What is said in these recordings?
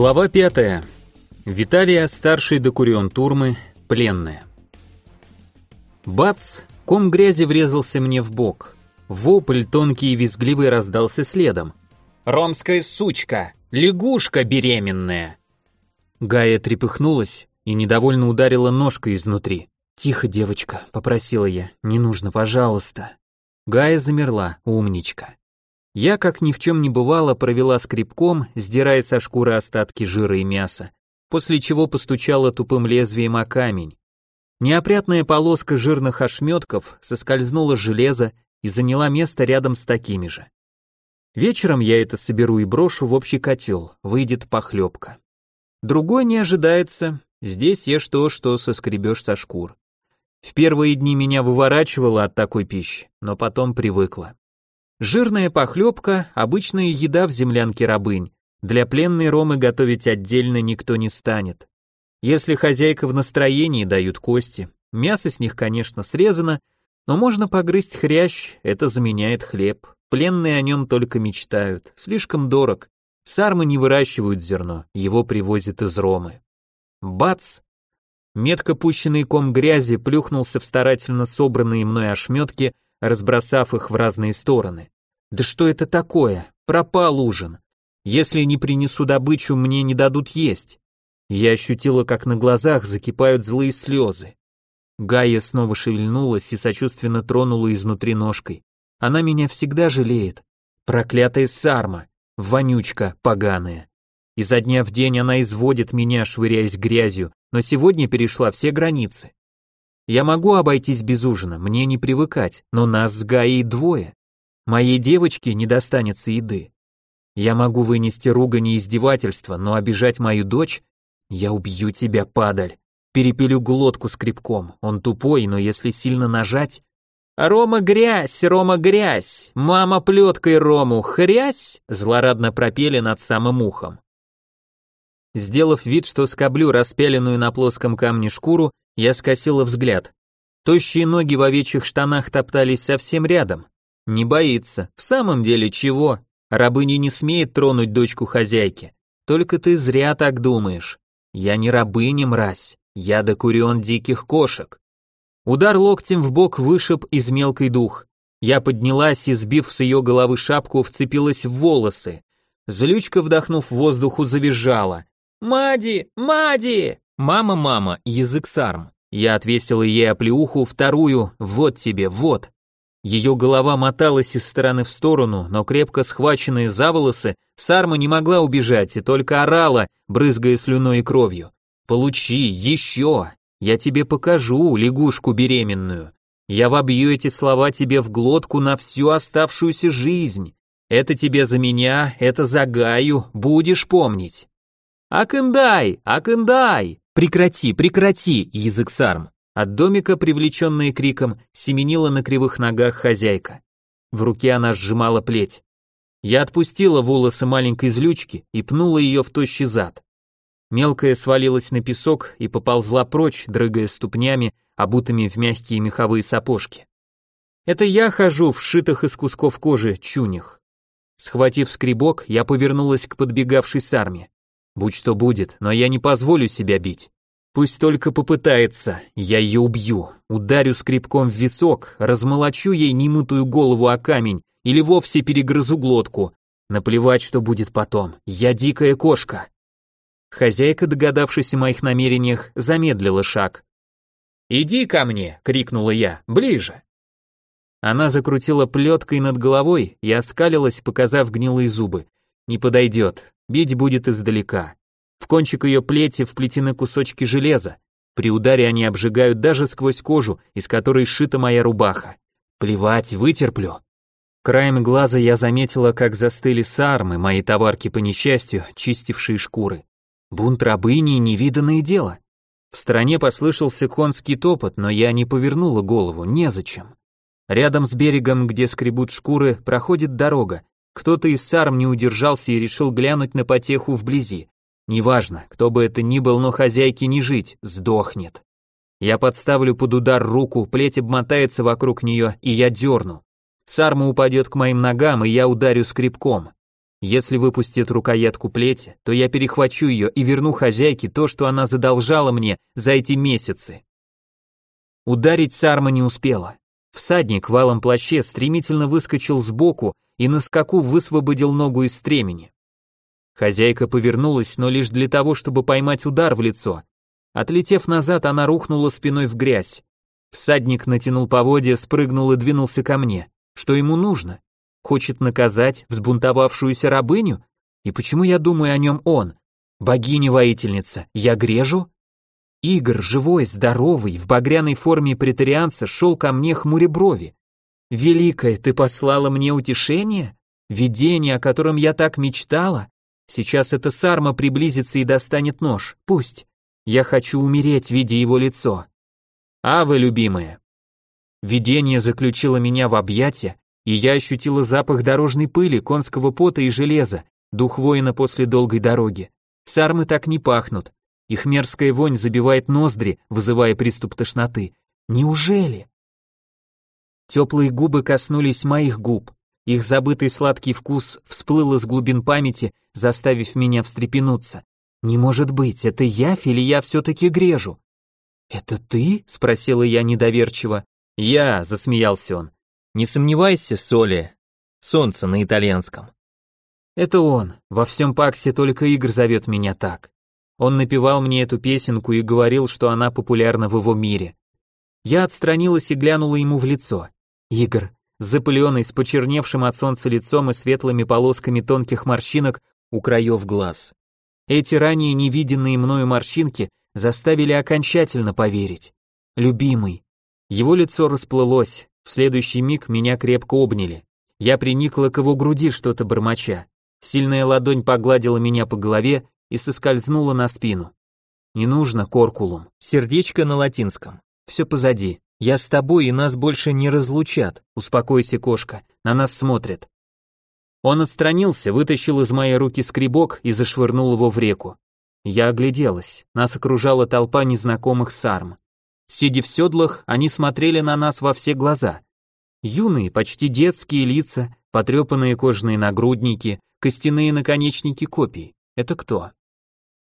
Глава пятая. Виталия, старший докурион Турмы, пленная. Бац! Ком грязи врезался мне в бок. Вопль тонкий и визгливый раздался следом. «Ромская сучка! Лягушка беременная!» Гая трепыхнулась и недовольно ударила ножкой изнутри. «Тихо, девочка», — попросила я, — «не нужно, пожалуйста». Гая замерла, умничка. Я, как ни в чем не бывало, провела скребком, сдирая со шкуры остатки жира и мяса, после чего постучала тупым лезвием о камень. Неопрятная полоска жирных ошметков соскользнула с железа и заняла место рядом с такими же. Вечером я это соберу и брошу в общий котел, выйдет похлебка. Другой не ожидается, здесь ешь то, что соскребешь со шкур. В первые дни меня выворачивало от такой пищи, но потом привыкла. Жирная похлебка – обычная еда в землянке рабынь. Для пленной ромы готовить отдельно никто не станет. Если хозяйка в настроении, дают кости. Мясо с них, конечно, срезано, но можно погрызть хрящ, это заменяет хлеб. Пленные о нем только мечтают, слишком дорог. Сармы не выращивают зерно, его привозят из Ромы. Бац! Метко пущенный ком грязи плюхнулся в старательно собранные мной ошметки – разбросав их в разные стороны. Да что это такое? Пропал ужин. Если не принесу добычу, мне не дадут есть. Я ощутила, как на глазах закипают злые слезы. Гая снова шевельнулась и сочувственно тронула изнутри ножкой. Она меня всегда жалеет. Проклятая сарма, вонючка поганая. Изо дня в день она изводит меня, швыряясь грязью, но сегодня перешла все границы. Я могу обойтись без ужина, мне не привыкать, но нас с Гаей двое. Моей девочке не достанется еды. Я могу вынести ругань и издевательство, но обижать мою дочь... Я убью тебя, падаль. Перепилю глотку скребком, он тупой, но если сильно нажать... «Рома грязь, Рома грязь! Мама плеткой Рому, хрясь!» Злорадно пропели над самым ухом. Сделав вид, что скоблю распяленную на плоском камне шкуру, я скосила взгляд. Тощие ноги в овечьих штанах топтались совсем рядом. Не боится. В самом деле чего? Рабыня не смеет тронуть дочку хозяйки. Только ты зря так думаешь. Я не рабыня, мразь. Я докурен диких кошек. Удар локтем в бок вышиб из мелкой дух. Я поднялась и, сбив с ее головы шапку, вцепилась в волосы. Злючка, вдохнув воздуху, завизжала. «Мади! Мади!» «Мама, мама, язык сарм». Я отвесила ей оплеуху, вторую, вот тебе, вот. Ее голова моталась из стороны в сторону, но крепко схваченные за волосы, Сарма не могла убежать и только орала, брызгая слюной и кровью. «Получи, еще! Я тебе покажу, лягушку беременную. Я вобью эти слова тебе в глотку на всю оставшуюся жизнь. Это тебе за меня, это за Гаю, будешь помнить». «Акындай! Акындай!» «Прекрати, прекрати!» язык сарм. От домика, привлеченная криком, семенила на кривых ногах хозяйка. В руке она сжимала плеть. Я отпустила волосы маленькой злючки и пнула ее в тощий зад. Мелкая свалилась на песок и поползла прочь, дрыгая ступнями, обутыми в мягкие меховые сапожки. Это я хожу в сшитых из кусков кожи чунях. Схватив скребок, я повернулась к подбегавшей сарме. Будь что будет, но я не позволю себя бить. Пусть только попытается, я ее убью, ударю скребком в висок, размолочу ей немытую голову о камень или вовсе перегрызу глотку. Наплевать, что будет потом, я дикая кошка. Хозяйка, догадавшись о моих намерениях, замедлила шаг. «Иди ко мне!» — крикнула я. «Ближе!» Она закрутила плеткой над головой и оскалилась, показав гнилые зубы. «Не подойдет. Бить будет издалека. В кончик ее плети вплетены кусочки железа. При ударе они обжигают даже сквозь кожу, из которой сшита моя рубаха. Плевать, вытерплю. Краем глаза я заметила, как застыли сармы, мои товарки по несчастью, чистившие шкуры. Бунт рабыни — невиданное дело. В стороне послышался конский топот, но я не повернула голову, незачем. Рядом с берегом, где скребут шкуры, проходит дорога, кто-то из сарм не удержался и решил глянуть на потеху вблизи. Неважно, кто бы это ни был, но хозяйке не жить, сдохнет. Я подставлю под удар руку, плеть обмотается вокруг нее, и я дерну. Сарма упадет к моим ногам, и я ударю скребком. Если выпустит рукоятку плети, то я перехвачу ее и верну хозяйке то, что она задолжала мне за эти месяцы. Ударить Сарма не успела. Всадник в алом плаще стремительно выскочил сбоку и на скаку высвободил ногу из стремени. Хозяйка повернулась, но лишь для того, чтобы поймать удар в лицо. Отлетев назад, она рухнула спиной в грязь. Всадник натянул поводья, спрыгнул и двинулся ко мне. Что ему нужно? Хочет наказать взбунтовавшуюся рабыню? И почему я думаю о нем он? Богиня-воительница, я грежу? Игорь, живой, здоровый, в багряной форме претарианца, шел ко мне хмуря брови. «Великая, ты послала мне утешение? Видение, о котором я так мечтала? Сейчас эта сарма приблизится и достанет нож. Пусть. Я хочу умереть, видя его лицо. А вы, любимая». Видение заключило меня в объятия, и я ощутила запах дорожной пыли, конского пота и железа, дух воина после долгой дороги. Сармы так не пахнут, их мерзкая вонь забивает ноздри, вызывая приступ тошноты. Неужели? Теплые губы коснулись моих губ. Их забытый сладкий вкус всплыл из глубин памяти, заставив меня встрепенуться. Не может быть, это я или я все-таки грежу? Это ты? спросила я недоверчиво. Я, засмеялся он. Не сомневайся, Соли. Солнце на итальянском. Это он. Во всем Паксе только Игорь зовет меня так. Он напевал мне эту песенку и говорил, что она популярна в его мире. Я отстранилась и глянула ему в лицо. Игорь, запыленный, с почерневшим от солнца лицом и светлыми полосками тонких морщинок у краев глаз. Эти ранее невиденные мною морщинки заставили окончательно поверить. Любимый. Его лицо расплылось, в следующий миг меня крепко обняли. Я приникла к его груди, что-то бормоча. Сильная ладонь погладила меня по голове и соскользнула на спину. Не нужно коркулум, сердечко на латинском. Все позади. Я с тобой, и нас больше не разлучат. Успокойся, кошка, на нас смотрят. Он отстранился, вытащил из моей руки скребок и зашвырнул его в реку. Я огляделась. Нас окружала толпа незнакомых сарм. Сидя в седлах, они смотрели на нас во все глаза. Юные, почти детские лица, потрепанные кожаные нагрудники, костяные наконечники копий. Это кто?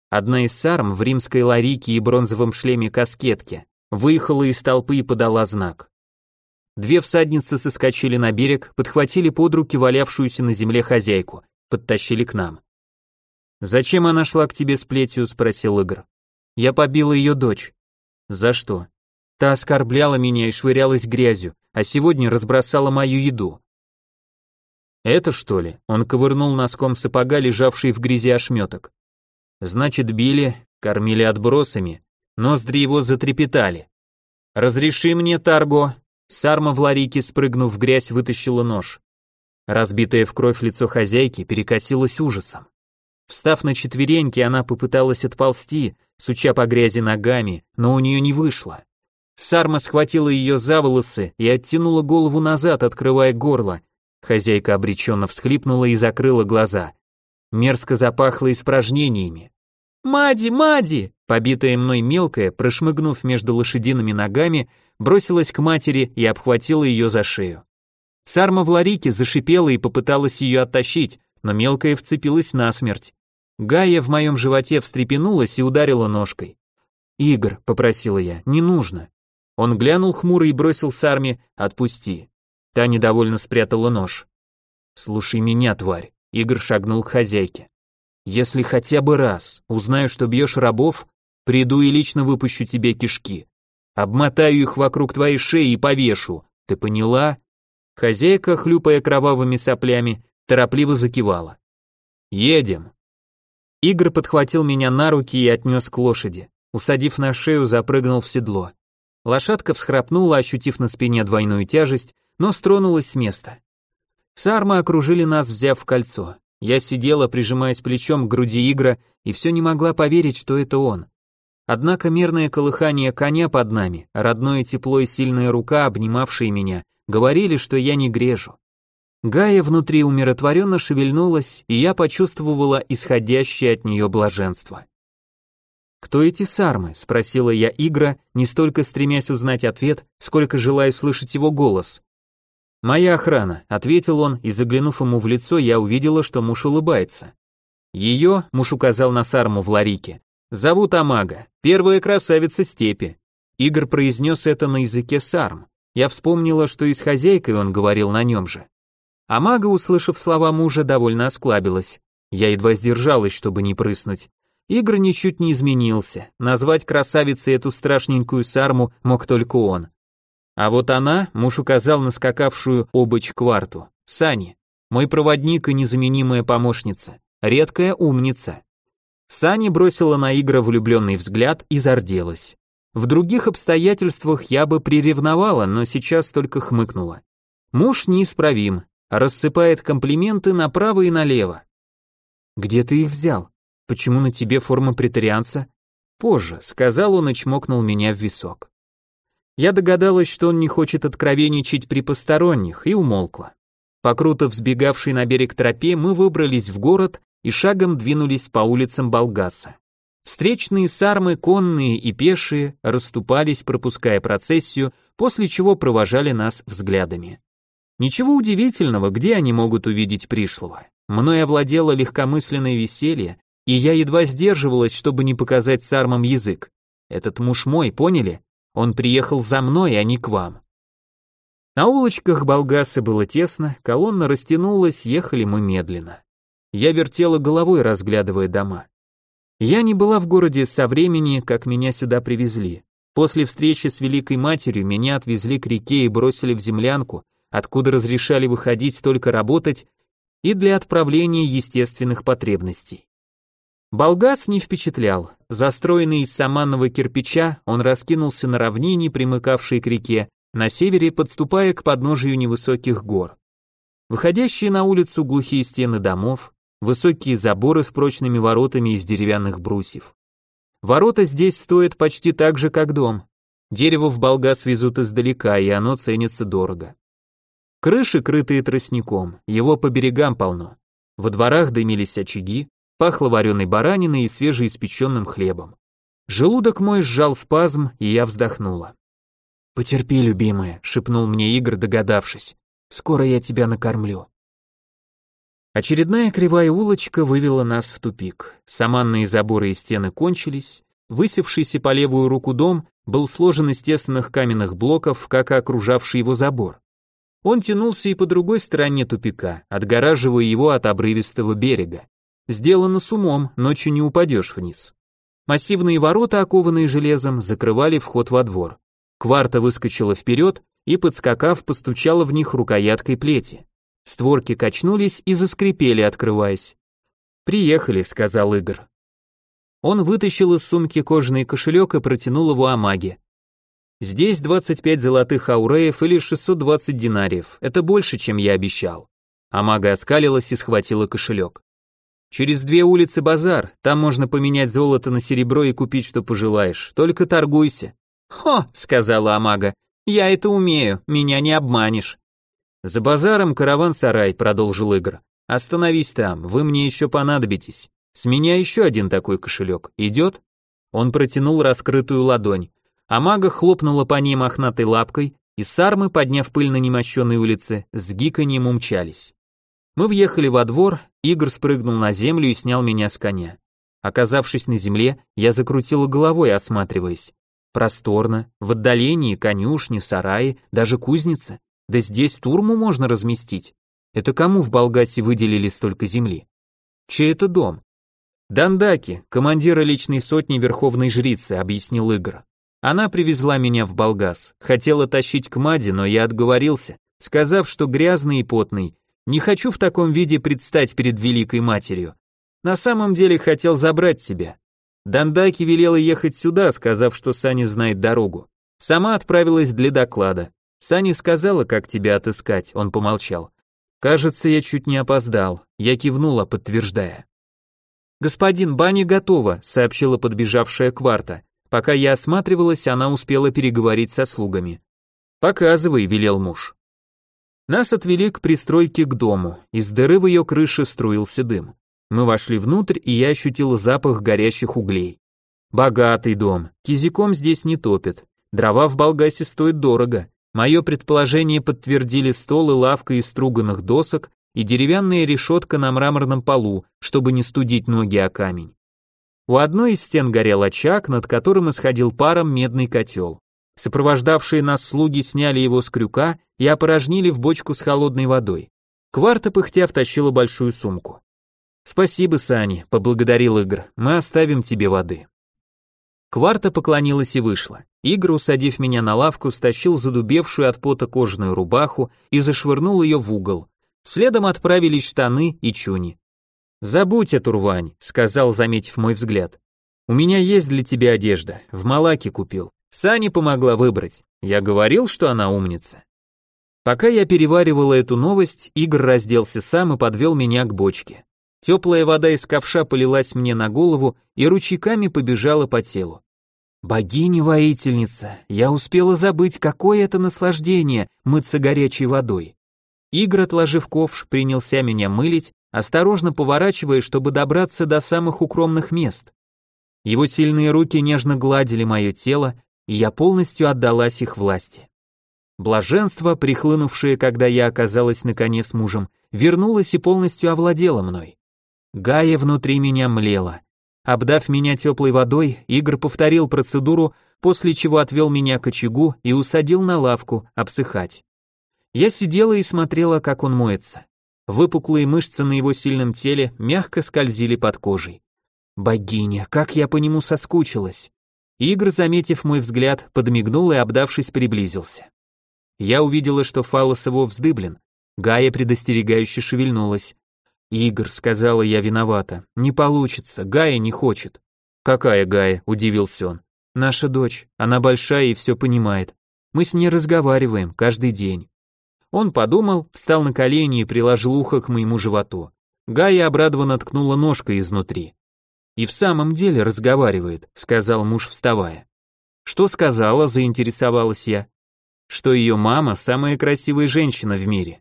Одна из сарм в римской ларике и бронзовом шлеме каскетке выехала из толпы и подала знак. Две всадницы соскочили на берег, подхватили под руки валявшуюся на земле хозяйку, подтащили к нам. «Зачем она шла к тебе с плетью?» – спросил Игорь. «Я побила ее дочь». «За что?» «Та оскорбляла меня и швырялась грязью, а сегодня разбросала мою еду». «Это что ли?» – он ковырнул носком сапога, лежавший в грязи ошметок. Значит, били, кормили отбросами, ноздри его затрепетали. «Разреши мне, Тарго!» Сарма в ларике, спрыгнув в грязь, вытащила нож. Разбитое в кровь лицо хозяйки перекосилось ужасом. Встав на четвереньки, она попыталась отползти, суча по грязи ногами, но у нее не вышло. Сарма схватила ее за волосы и оттянула голову назад, открывая горло. Хозяйка обреченно всхлипнула и закрыла глаза. Мерзко запахло испражнениями. «Мади, Мади!» Побитая мной мелкая, прошмыгнув между лошадиными ногами, бросилась к матери и обхватила ее за шею. Сарма в ларике зашипела и попыталась ее оттащить, но мелкая вцепилась насмерть. Гая в моем животе встрепенулась и ударила ножкой. «Игорь», — попросила я, — «не нужно». Он глянул хмуро и бросил Сарме «отпусти». Та недовольно спрятала нож. «Слушай меня, тварь», — Игорь шагнул к хозяйке. Если хотя бы раз узнаю, что бьешь рабов, приду и лично выпущу тебе кишки. Обмотаю их вокруг твоей шеи и повешу. Ты поняла? Хозяйка, хлюпая кровавыми соплями, торопливо закивала. Едем. Игорь подхватил меня на руки и отнес к лошади. Усадив на шею, запрыгнул в седло. Лошадка всхрапнула, ощутив на спине двойную тяжесть, но стронулась с места. Сармы окружили нас, взяв в кольцо. Я сидела, прижимаясь плечом к груди Игра, и все не могла поверить, что это он. Однако мерное колыхание коня под нами, родное тепло и сильная рука, обнимавшие меня, говорили, что я не грежу. Гая внутри умиротворенно шевельнулась, и я почувствовала исходящее от нее блаженство. «Кто эти сармы?» — спросила я Игра, не столько стремясь узнать ответ, сколько желая слышать его голос. «Моя охрана», — ответил он, и заглянув ему в лицо, я увидела, что муж улыбается. Ее, муж указал на сарму в ларике, зовут Амага, первая красавица степи. Игорь произнес это на языке сарм. Я вспомнила, что и с хозяйкой он говорил на нем же. Амага, услышав слова мужа, довольно осклабилась. Я едва сдержалась, чтобы не прыснуть. Игорь ничуть не изменился. Назвать красавицей эту страшненькую сарму мог только он. А вот она, муж указал на скакавшую обыч кварту. Сани, мой проводник и незаменимая помощница, редкая умница. Сани бросила на Игра влюбленный взгляд и зарделась. В других обстоятельствах я бы приревновала, но сейчас только хмыкнула. Муж неисправим, рассыпает комплименты направо и налево. Где ты их взял? Почему на тебе форма претарианца? Позже, сказал он и чмокнул меня в висок. Я догадалась, что он не хочет откровенничать при посторонних, и умолкла. По круто взбегавшей на берег тропе мы выбрались в город и шагом двинулись по улицам Болгаса. Встречные сармы, конные и пешие, расступались, пропуская процессию, после чего провожали нас взглядами. Ничего удивительного, где они могут увидеть пришлого. Мной овладело легкомысленное веселье, и я едва сдерживалась, чтобы не показать сармам язык. Этот муж мой, поняли? Он приехал за мной, а не к вам. На улочках Болгасы было тесно, колонна растянулась, ехали мы медленно. Я вертела головой, разглядывая дома. Я не была в городе со времени, как меня сюда привезли. После встречи с Великой Матерью меня отвезли к реке и бросили в землянку, откуда разрешали выходить только работать и для отправления естественных потребностей. Болгас не впечатлял. Застроенный из саманного кирпича, он раскинулся на равнине, примыкавшей к реке, на севере подступая к подножию невысоких гор. Выходящие на улицу глухие стены домов, высокие заборы с прочными воротами из деревянных брусьев. Ворота здесь стоят почти так же, как дом. Дерево в Болгас везут издалека, и оно ценится дорого. Крыши, крытые тростником, его по берегам полно. Во дворах дымились очаги, Пахло вареной бараниной и свежеиспеченным хлебом. Желудок мой сжал спазм, и я вздохнула. «Потерпи, любимая», — шепнул мне Игорь, догадавшись. «Скоро я тебя накормлю». Очередная кривая улочка вывела нас в тупик. Саманные заборы и стены кончились. Высевшийся по левую руку дом был сложен из тесных каменных блоков, как и окружавший его забор. Он тянулся и по другой стороне тупика, отгораживая его от обрывистого берега. Сделано с умом, ночью не упадешь вниз. Массивные ворота, окованные железом, закрывали вход во двор. Кварта выскочила вперед и, подскакав, постучала в них рукояткой плети. Створки качнулись и заскрипели, открываясь. «Приехали», — сказал Игорь. Он вытащил из сумки кожаный кошелек и протянул его Амаге. «Здесь 25 золотых ауреев или 620 динариев. Это больше, чем я обещал». Амага оскалилась и схватила кошелек. Через две улицы базар, там можно поменять золото на серебро и купить, что пожелаешь, только торгуйся. Хо, сказала Амага, я это умею, меня не обманешь. За базаром караван-сарай, продолжил Игорь. Остановись там, вы мне еще понадобитесь. С меня еще один такой кошелек, идет? Он протянул раскрытую ладонь. Амага хлопнула по ней мохнатой лапкой, и сармы, подняв пыль на немощенной улице, с гиканьем умчались. Мы въехали во двор, Игорь спрыгнул на землю и снял меня с коня. Оказавшись на земле, я закрутила головой, осматриваясь. Просторно, в отдалении конюшни, сараи, даже кузница. Да здесь турму можно разместить. Это кому в Болгасе выделили столько земли? Чей это дом? Дандаки, командира личной сотни верховной жрицы, объяснил Игорь. Она привезла меня в Болгас, хотела тащить к Маде, но я отговорился, сказав, что грязный и потный, не хочу в таком виде предстать перед великой матерью. На самом деле хотел забрать тебя. Дандаки велела ехать сюда, сказав, что Сани знает дорогу. Сама отправилась для доклада. Сани сказала, как тебя отыскать, он помолчал. Кажется, я чуть не опоздал. Я кивнула, подтверждая. Господин, баня готова, сообщила подбежавшая кварта. Пока я осматривалась, она успела переговорить со слугами. Показывай, велел муж. Нас отвели к пристройке к дому, из дыры в ее крыше струился дым. Мы вошли внутрь, и я ощутила запах горящих углей. Богатый дом, кизиком здесь не топят, дрова в Болгасе стоят дорого, Мое предположение подтвердили стол и лавка из струганных досок и деревянная решетка на мраморном полу, чтобы не студить ноги о камень. У одной из стен горел очаг, над которым исходил паром медный котел. Сопровождавшие нас слуги сняли его с крюка и опорожнили в бочку с холодной водой. Кварта пыхтя втащила большую сумку. «Спасибо, Сани», — поблагодарил Игр, — «мы оставим тебе воды». Кварта поклонилась и вышла. Игр, усадив меня на лавку, стащил задубевшую от пота кожаную рубаху и зашвырнул ее в угол. Следом отправились штаны и чуни. «Забудь эту рвань», — сказал, заметив мой взгляд. «У меня есть для тебя одежда, в Малаке купил. Сани помогла выбрать. Я говорил, что она умница». Пока я переваривала эту новость, Игорь разделся сам и подвел меня к бочке. Теплая вода из ковша полилась мне на голову и ручейками побежала по телу. Богиня-воительница, я успела забыть, какое это наслаждение мыться горячей водой. Игорь, отложив ковш, принялся меня мылить, осторожно поворачивая, чтобы добраться до самых укромных мест. Его сильные руки нежно гладили мое тело, и я полностью отдалась их власти. Блаженство, прихлынувшее, когда я оказалась наконец мужем, вернулось и полностью овладело мной. Гая внутри меня млела. Обдав меня теплой водой, Игорь повторил процедуру, после чего отвел меня к очагу и усадил на лавку обсыхать. Я сидела и смотрела, как он моется. Выпуклые мышцы на его сильном теле мягко скользили под кожей. Богиня, как я по нему соскучилась. Игорь, заметив мой взгляд, подмигнул и, обдавшись, приблизился. Я увидела, что фалос его вздыблен. Гая предостерегающе шевельнулась. «Игорь», — сказала я виновата, — «не получится, Гая не хочет». «Какая Гая?» — удивился он. «Наша дочь, она большая и все понимает. Мы с ней разговариваем каждый день». Он подумал, встал на колени и приложил ухо к моему животу. Гая обрадованно ткнула ножкой изнутри. «И в самом деле разговаривает», — сказал муж, вставая. «Что сказала?» — заинтересовалась я. «Что ее мама самая красивая женщина в мире».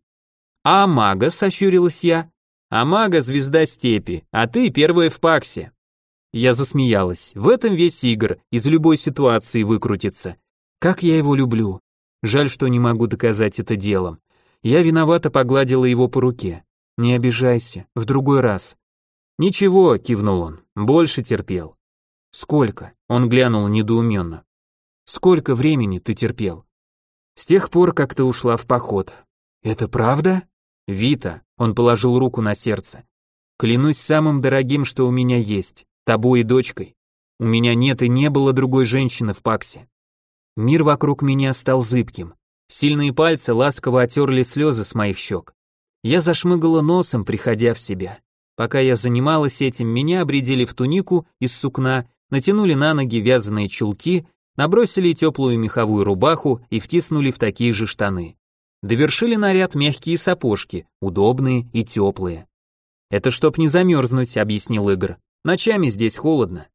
«А мага?» — сощурилась я. А мага звезда степи, а ты первая в паксе. Я засмеялась. В этом весь Игр, из любой ситуации выкрутится. Как я его люблю. Жаль, что не могу доказать это делом. Я виновато погладила его по руке. Не обижайся, в другой раз. Ничего, кивнул он, больше терпел. Сколько? Он глянул недоуменно. Сколько времени ты терпел? С тех пор, как ты ушла в поход. Это правда? Вита, он положил руку на сердце. Клянусь самым дорогим, что у меня есть, тобой и дочкой. У меня нет и не было другой женщины в Паксе. Мир вокруг меня стал зыбким. Сильные пальцы ласково отерли слезы с моих щек. Я зашмыгала носом, приходя в себя. Пока я занималась этим, меня обредили в тунику из сукна, натянули на ноги вязаные чулки, набросили теплую меховую рубаху и втиснули в такие же штаны. Довершили наряд мягкие сапожки, удобные и теплые. «Это чтоб не замерзнуть», — объяснил Игорь. «Ночами здесь холодно».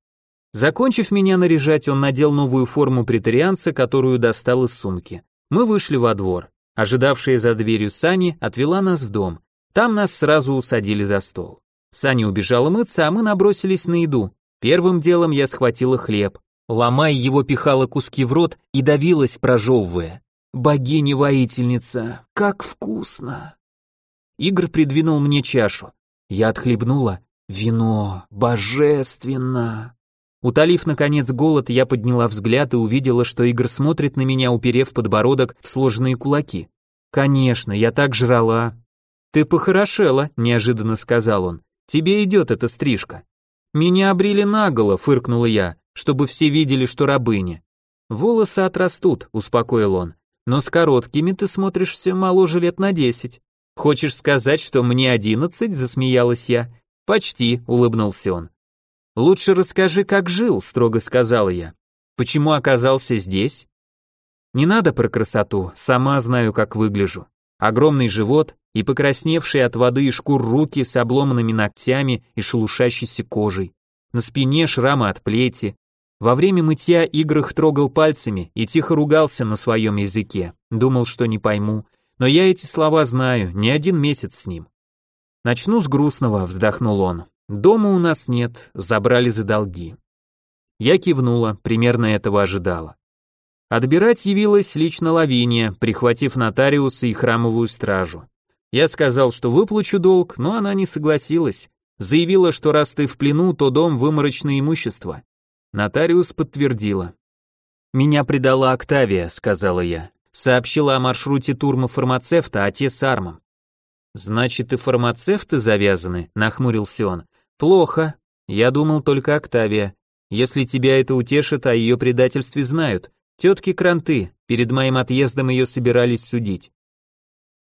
Закончив меня наряжать, он надел новую форму претарианца, которую достал из сумки. Мы вышли во двор. Ожидавшая за дверью Сани отвела нас в дом. Там нас сразу усадили за стол. Сани убежала мыться, а мы набросились на еду. Первым делом я схватила хлеб. Ломая его, пихала куски в рот и давилась, прожевывая. Богиня-воительница, как вкусно!» Игорь придвинул мне чашу. Я отхлебнула. Вино, божественно! Утолив, наконец, голод, я подняла взгляд и увидела, что Игорь смотрит на меня, уперев подбородок в сложенные кулаки. «Конечно, я так жрала». «Ты похорошела», — неожиданно сказал он. «Тебе идет эта стрижка». «Меня обрили наголо», — фыркнула я, чтобы все видели, что рабыня. «Волосы отрастут», — успокоил он. Но с короткими ты смотришься моложе лет на десять. Хочешь сказать, что мне одиннадцать? Засмеялась я. Почти, улыбнулся он. Лучше расскажи, как жил, строго сказала я. Почему оказался здесь? Не надо про красоту, сама знаю, как выгляжу. Огромный живот и покрасневшие от воды и шкур руки с обломанными ногтями и шелушащейся кожей. На спине шрамы от плети, во время мытья Играх трогал пальцами и тихо ругался на своем языке, думал, что не пойму, но я эти слова знаю, не один месяц с ним. Начну с грустного, вздохнул он. Дома у нас нет, забрали за долги. Я кивнула, примерно этого ожидала. Отбирать явилась лично Лавиния, прихватив нотариуса и храмовую стражу. Я сказал, что выплачу долг, но она не согласилась. Заявила, что раз ты в плену, то дом выморочное имущество. Нотариус подтвердила. «Меня предала Октавия», — сказала я. Сообщила о маршруте турма фармацевта, а те с армом. «Значит, и фармацевты завязаны», — нахмурился он. «Плохо. Я думал только Октавия. Если тебя это утешит, о ее предательстве знают. Тетки Кранты, перед моим отъездом ее собирались судить».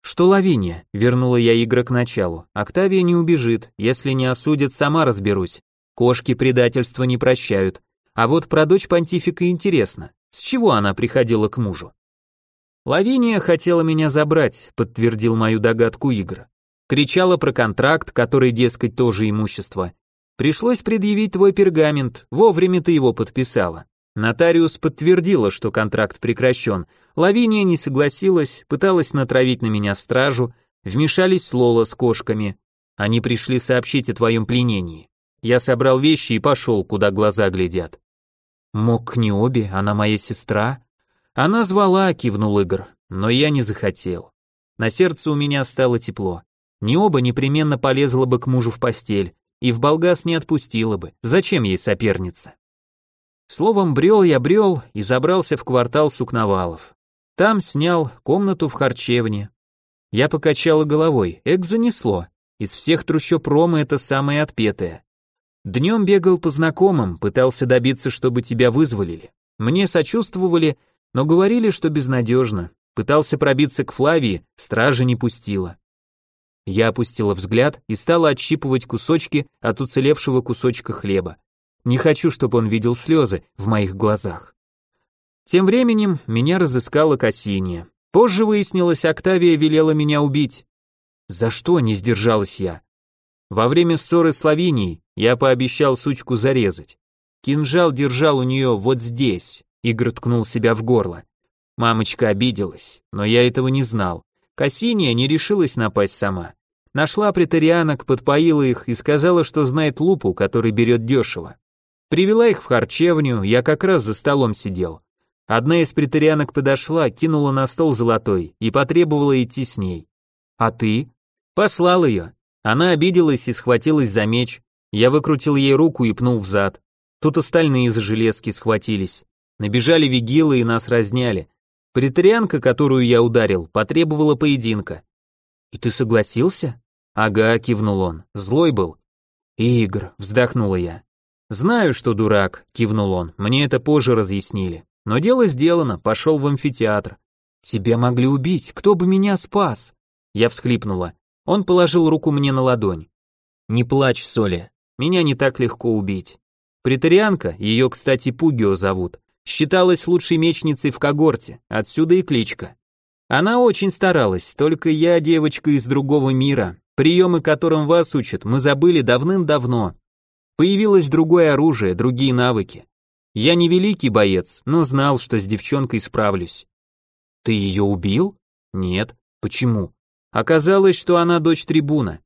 «Что Лавиния?» — вернула я игры к началу. «Октавия не убежит. Если не осудят, сама разберусь. Кошки предательства не прощают. А вот про дочь понтифика интересно. С чего она приходила к мужу?» Лавиния хотела меня забрать, подтвердил мою догадку Игорь. Кричала про контракт, который, дескать, тоже имущество. Пришлось предъявить твой пергамент, вовремя ты его подписала. Нотариус подтвердила, что контракт прекращен. Лавиния не согласилась, пыталась натравить на меня стражу, вмешались Лола с кошками. Они пришли сообщить о твоем пленении. Я собрал вещи и пошел, куда глаза глядят. Мог не обе, она моя сестра, она звала, кивнул Игорь, но я не захотел. На сердце у меня стало тепло. Ни оба непременно полезла бы к мужу в постель, и в Болгас не отпустила бы. Зачем ей соперница? Словом, брел я брел и забрался в квартал Сукновалов. Там снял комнату в харчевне. Я покачала головой, эк занесло. Из всех трущоб Ромы это самое отпетое. Днем бегал по знакомым, пытался добиться, чтобы тебя вызволили. Мне сочувствовали, но говорили, что безнадежно. Пытался пробиться к Флавии, стража не пустила. Я опустила взгляд и стала отщипывать кусочки от уцелевшего кусочка хлеба. Не хочу, чтобы он видел слезы в моих глазах. Тем временем меня разыскала Кассиния. Позже выяснилось, Октавия велела меня убить. За что не сдержалась я? Во время ссоры с Лавинией я пообещал сучку зарезать. Кинжал держал у нее вот здесь. Игорь ткнул себя в горло. Мамочка обиделась, но я этого не знал. Кассиния не решилась напасть сама. Нашла претарианок, подпоила их и сказала, что знает лупу, который берет дешево. Привела их в харчевню, я как раз за столом сидел. Одна из претарианок подошла, кинула на стол золотой и потребовала идти с ней. А ты? Послал ее. Она обиделась и схватилась за меч. Я выкрутил ей руку и пнул в зад. Тут остальные за железки схватились. Набежали вигилы и нас разняли. Притарианка, которую я ударил, потребовала поединка. «И ты согласился?» «Ага», — кивнул он, злой был. «Игр», — вздохнула я. «Знаю, что дурак», — кивнул он, мне это позже разъяснили. Но дело сделано, пошел в амфитеатр. «Тебя могли убить, кто бы меня спас?» Я всхлипнула. Он положил руку мне на ладонь. «Не плачь, Соля, меня не так легко убить. Притарианка, ее, кстати, Пугио зовут, Считалась лучшей мечницей в когорте, отсюда и кличка. Она очень старалась, только я девочка из другого мира, приемы которым вас учат, мы забыли давным-давно. Появилось другое оружие, другие навыки. Я не великий боец, но знал, что с девчонкой справлюсь. Ты ее убил? Нет. Почему? Оказалось, что она дочь трибуна.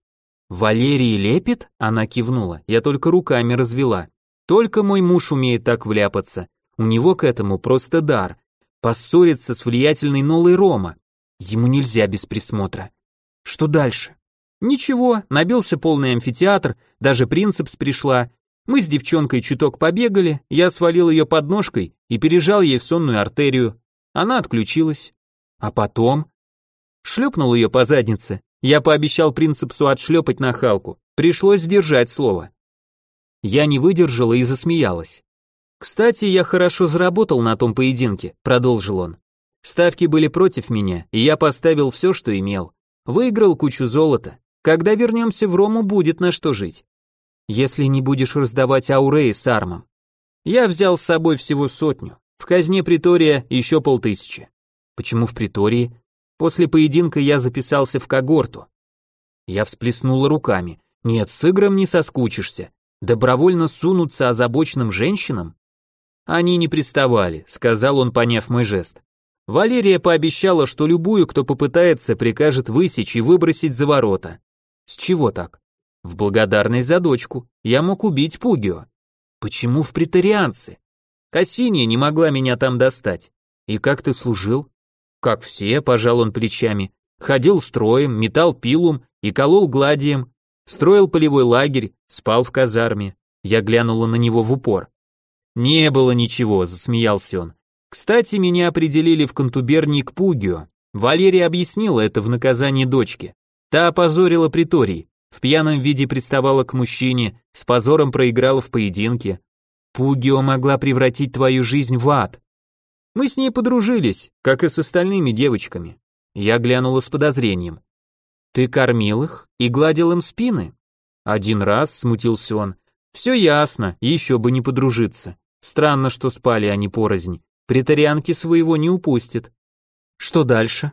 Валерий лепит? Она кивнула. Я только руками развела. Только мой муж умеет так вляпаться. У него к этому просто дар. Поссориться с влиятельной Нолой Рома. Ему нельзя без присмотра. Что дальше? Ничего, набился полный амфитеатр, даже принцепс пришла. Мы с девчонкой чуток побегали, я свалил ее подножкой и пережал ей сонную артерию. Она отключилась. А потом... Шлепнул ее по заднице. Я пообещал принцепсу отшлепать нахалку. Пришлось сдержать слово. Я не выдержала и засмеялась. «Кстати, я хорошо заработал на том поединке», — продолжил он. «Ставки были против меня, и я поставил все, что имел. Выиграл кучу золота. Когда вернемся в Рому, будет на что жить. Если не будешь раздавать ауреи с армом. Я взял с собой всего сотню. В казне притория еще полтысячи. Почему в притории? После поединка я записался в когорту. Я всплеснула руками. Нет, с игром не соскучишься. Добровольно сунуться озабоченным женщинам? Они не приставали, сказал он, поняв мой жест. Валерия пообещала, что любую, кто попытается, прикажет высечь и выбросить за ворота. С чего так? В благодарность за дочку. Я мог убить Пугио. Почему в претарианцы? Кассиния не могла меня там достать. И как ты служил? Как все, пожал он плечами. Ходил строем, метал пилум и колол гладием. Строил полевой лагерь, спал в казарме. Я глянула на него в упор. Не было ничего, засмеялся он. Кстати, меня определили в контубернии к Пугио. Валерия объяснила это в наказании дочке. Та опозорила приторий, в пьяном виде приставала к мужчине, с позором проиграла в поединке. Пугио могла превратить твою жизнь в ад. Мы с ней подружились, как и с остальными девочками. Я глянула с подозрением. Ты кормил их и гладил им спины? Один раз, смутился он. Все ясно, еще бы не подружиться. Странно, что спали они порознь. Притарианки своего не упустят. Что дальше?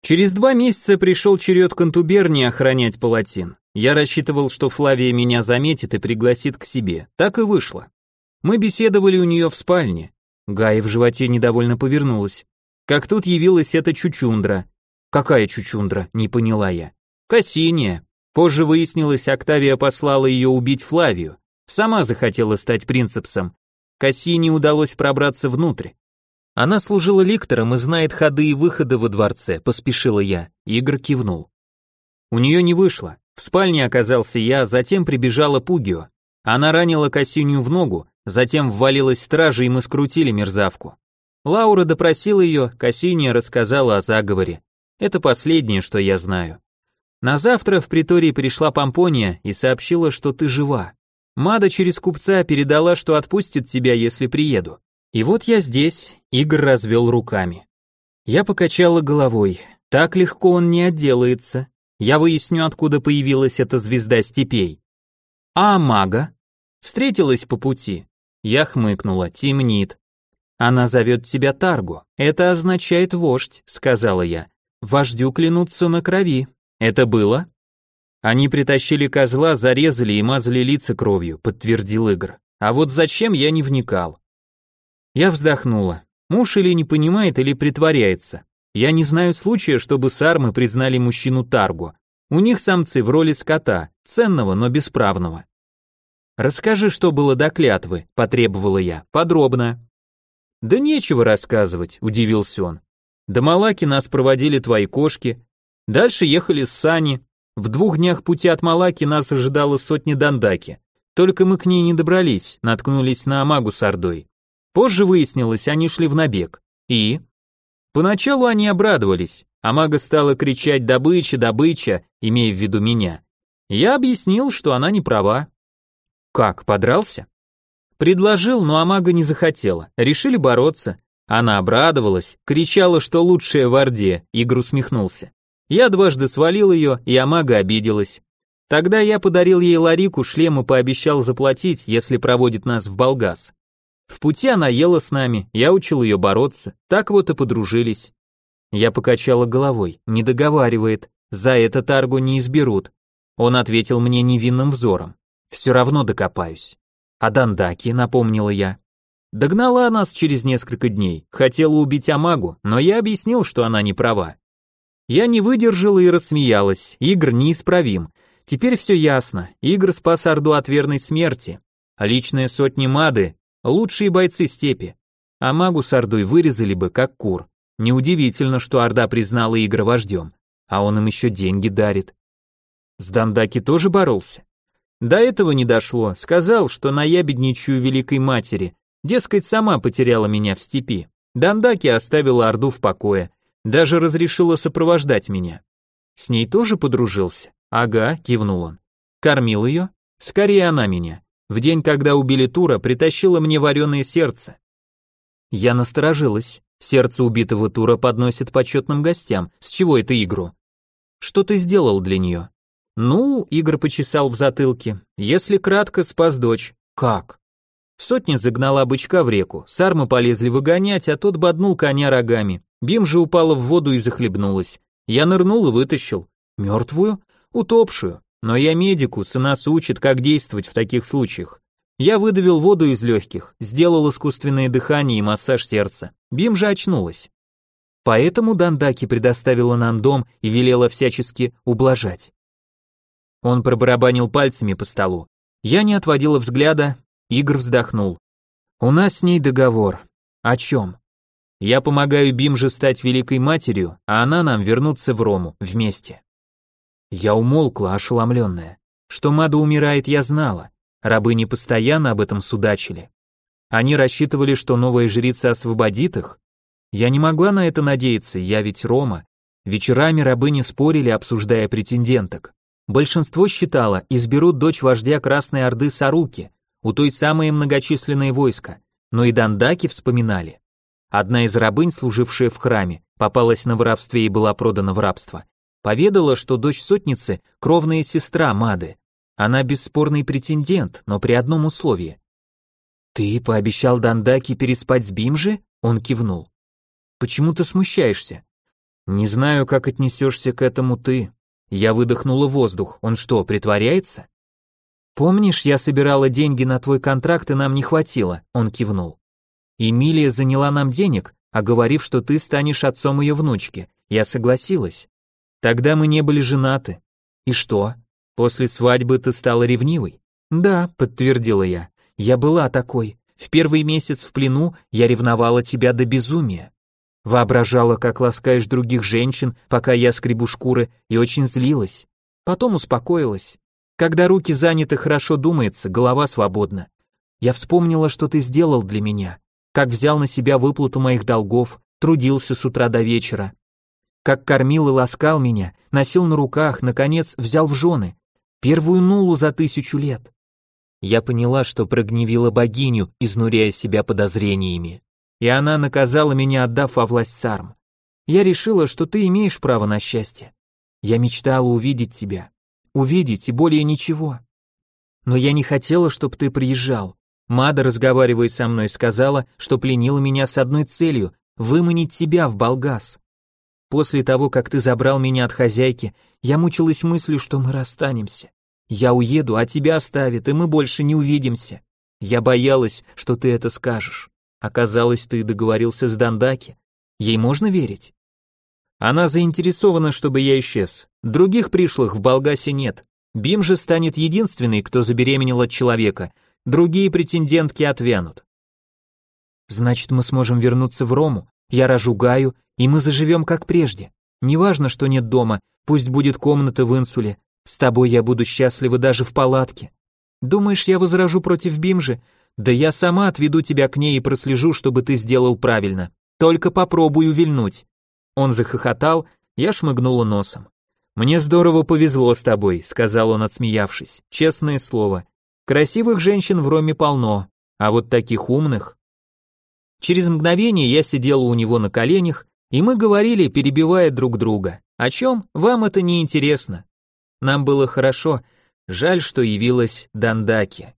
Через два месяца пришел черед контубернии охранять палатин. Я рассчитывал, что Флавия меня заметит и пригласит к себе. Так и вышло. Мы беседовали у нее в спальне. Гая в животе недовольно повернулась. Как тут явилась эта чучундра. Какая чучундра, не поняла я. Кассиния. Позже выяснилось, Октавия послала ее убить Флавию. Сама захотела стать принцепсом. Кассини удалось пробраться внутрь. Она служила ликтором и знает ходы и выходы во дворце, поспешила я. Игорь кивнул. У нее не вышло. В спальне оказался я, затем прибежала Пугио. Она ранила Кассинию в ногу, затем ввалилась стража, и мы скрутили мерзавку. Лаура допросила ее, Кассиния рассказала о заговоре. Это последнее, что я знаю. На завтра в притории пришла Помпония и сообщила, что ты жива. Мада через купца передала, что отпустит тебя, если приеду. И вот я здесь, Игорь развел руками. Я покачала головой. Так легко он не отделается. Я выясню, откуда появилась эта звезда степей. А мага? Встретилась по пути. Я хмыкнула, темнит. Она зовет тебя Таргу. Это означает вождь, сказала я. Вождю клянутся на крови. Это было? Они притащили козла, зарезали и мазали лица кровью, подтвердил Игорь. А вот зачем я не вникал. Я вздохнула. Муж или не понимает, или притворяется. Я не знаю случая, чтобы сармы признали мужчину Таргу. У них самцы в роли скота, ценного, но бесправного. Расскажи, что было до клятвы, потребовала я, подробно. Да нечего рассказывать, удивился он. До Малаки нас проводили твои кошки. Дальше ехали с сани. В двух днях пути от Малаки нас ожидала сотня дандаки. Только мы к ней не добрались, наткнулись на Амагу с Ордой. Позже выяснилось, они шли в набег. И? Поначалу они обрадовались, а мага стала кричать «добыча, добыча», имея в виду меня. Я объяснил, что она не права. Как, подрался? Предложил, но Амага не захотела. Решили бороться. Она обрадовалась, кричала, что лучшая в Орде, Игорь усмехнулся. Я дважды свалил ее, и Амага обиделась. Тогда я подарил ей Ларику шлем и пообещал заплатить, если проводит нас в Болгас. В пути она ела с нами, я учил ее бороться, так вот и подружились. Я покачала головой, не договаривает, за это Таргу не изберут. Он ответил мне невинным взором. Все равно докопаюсь. А Дандаки, напомнила я. Догнала нас через несколько дней, хотела убить Амагу, но я объяснил, что она не права. Я не выдержала и рассмеялась, Игр неисправим. Теперь все ясно, Игр спас Орду от верной смерти. А личные сотни Мады Лучшие бойцы степи. А магу с Ордой вырезали бы, как кур. Неудивительно, что Орда признала Игра вождем. А он им еще деньги дарит. С Дандаки тоже боролся? До этого не дошло, сказал, что наябедничаю великой матери. Дескать, сама потеряла меня в степи. Дандаки оставила Орду в покое. Даже разрешила сопровождать меня. С ней тоже подружился? Ага, кивнул он. Кормил ее? Скорее она меня. В день, когда убили Тура, притащила мне вареное сердце. Я насторожилась. Сердце убитого Тура подносит почетным гостям. С чего это игру? Что ты сделал для нее? Ну, Игорь почесал в затылке. Если кратко, спас дочь. Как? Сотня загнала бычка в реку, сармы полезли выгонять, а тот боднул коня рогами. Бим же упала в воду и захлебнулась. Я нырнул и вытащил. Мертвую? Утопшую. Но я медикус, и нас учат, как действовать в таких случаях. Я выдавил воду из легких, сделал искусственное дыхание и массаж сердца. Бим же очнулась. Поэтому Дандаки предоставила нам дом и велела всячески ублажать. Он пробарабанил пальцами по столу. Я не отводила взгляда, Игорь вздохнул. У нас с ней договор. О чем? Я помогаю Бимже стать великой матерью, а она нам вернуться в Рому вместе. Я умолкла, ошеломленная. Что Мада умирает, я знала. Рабыни постоянно об этом судачили. Они рассчитывали, что новая жрица освободит их. Я не могла на это надеяться, я ведь Рома. Вечерами рабыни спорили, обсуждая претенденток. Большинство считало, изберут дочь вождя Красной Орды Саруки, у той самые многочисленные войска, но и Дандаки вспоминали. Одна из рабынь, служившая в храме, попалась на воровстве и была продана в рабство. Поведала, что дочь сотницы – кровная сестра Мады. Она бесспорный претендент, но при одном условии. «Ты пообещал Дандаки переспать с Бимжи?» Он кивнул. «Почему ты смущаешься?» «Не знаю, как отнесешься к этому ты». Я выдохнула воздух. Он что, притворяется? «Помнишь, я собирала деньги на твой контракт, и нам не хватило?» Он кивнул. «Эмилия заняла нам денег, а говорив, что ты станешь отцом ее внучки. Я согласилась. Тогда мы не были женаты. И что? После свадьбы ты стала ревнивой?» «Да», — подтвердила я. «Я была такой. В первый месяц в плену я ревновала тебя до безумия. Воображала, как ласкаешь других женщин, пока я скребу шкуры, и очень злилась. Потом успокоилась. Когда руки заняты, хорошо думается, голова свободна. Я вспомнила, что ты сделал для меня, как взял на себя выплату моих долгов, трудился с утра до вечера. Как кормил и ласкал меня, носил на руках, наконец взял в жены. Первую нулу за тысячу лет. Я поняла, что прогневила богиню, изнуряя себя подозрениями. И она наказала меня, отдав во власть сарм. Я решила, что ты имеешь право на счастье. Я мечтала увидеть тебя, увидеть и более ничего. Но я не хотела, чтобы ты приезжал. Мада, разговаривая со мной, сказала, что пленила меня с одной целью — выманить тебя в Болгас. После того, как ты забрал меня от хозяйки, я мучилась мыслью, что мы расстанемся. Я уеду, а тебя оставят, и мы больше не увидимся. Я боялась, что ты это скажешь. Оказалось, ты договорился с Дандаки. Ей можно верить? Она заинтересована, чтобы я исчез. Других пришлых в Болгасе нет. Бим же станет единственной, кто забеременел от человека. Другие претендентки отвянут. Значит, мы сможем вернуться в Рому. Я рожу Гаю, и мы заживем как прежде. Неважно, что нет дома, пусть будет комната в инсуле. С тобой я буду счастлива даже в палатке. Думаешь, я возражу против Бимжи? Да я сама отведу тебя к ней и прослежу, чтобы ты сделал правильно. Только попробуй увильнуть. Он захохотал, я шмыгнула носом. «Мне здорово повезло с тобой», — сказал он, отсмеявшись. «Честное слово. Красивых женщин в Роме полно, а вот таких умных...» Через мгновение я сидела у него на коленях, и мы говорили, перебивая друг друга. О чем? Вам это не интересно. Нам было хорошо. Жаль, что явилась Дандаки.